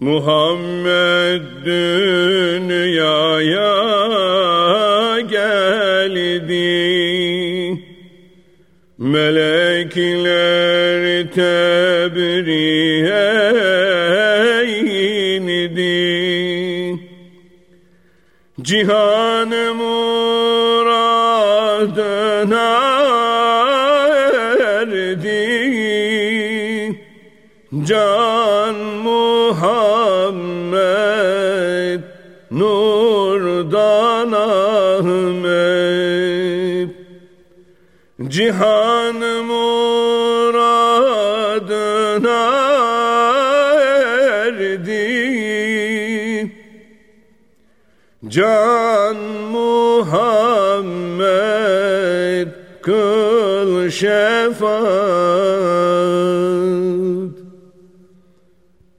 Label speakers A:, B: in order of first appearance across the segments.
A: Muhammed dünyaya geldi. Melekler tebriğe indi. Cihan muradına erdi. Can Muhammed Nurdan Ahmet. Cihan muradına erdi. Can Muhammed kıl şefaat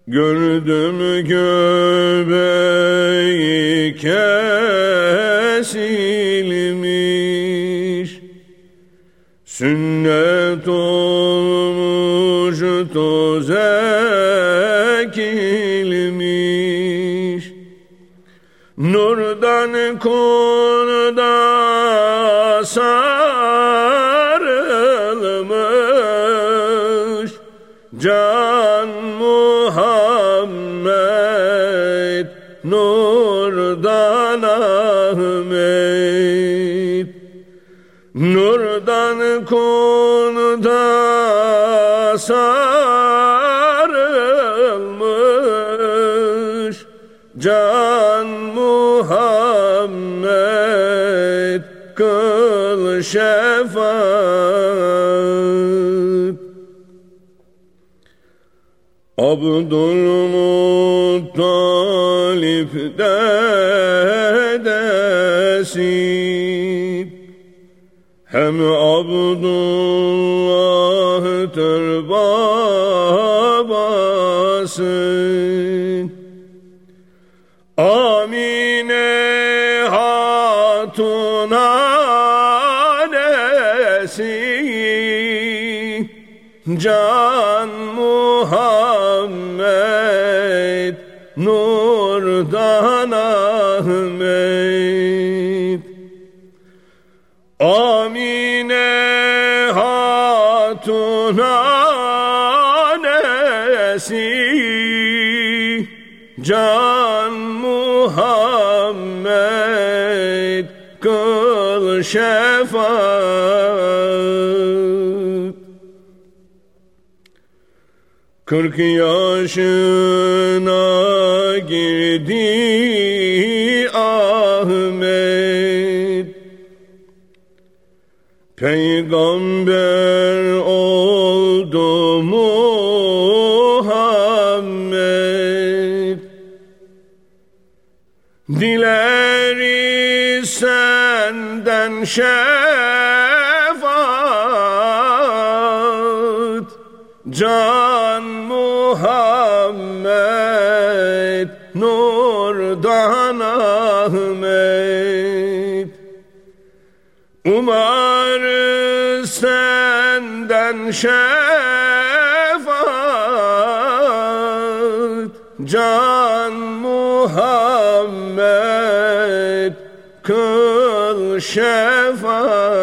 A: Gördüm göbeği kesilmiş. Sünnet olmuş toz ekilmiş. Nurdan konuda sarılmış. Can Nurdan Ahmet. Nurdan konuda sarılmış Can Muhammed kıl şefaat Abdülmuttalip dedesi. Hem Abdullah'tır babası. Amine Hatun annesi Can Muhammed Nurdan Ahmet. Amine Hatun annesi Can Muhammed kıl şefaat Kırk yaşına girdi Ahmet. Peygamber oldu Muhammed. Dileriz senden şefaat Can Muhammed Nurdan Ahmet. Umarız senden şefaat. Can Muhammed kıl şefaat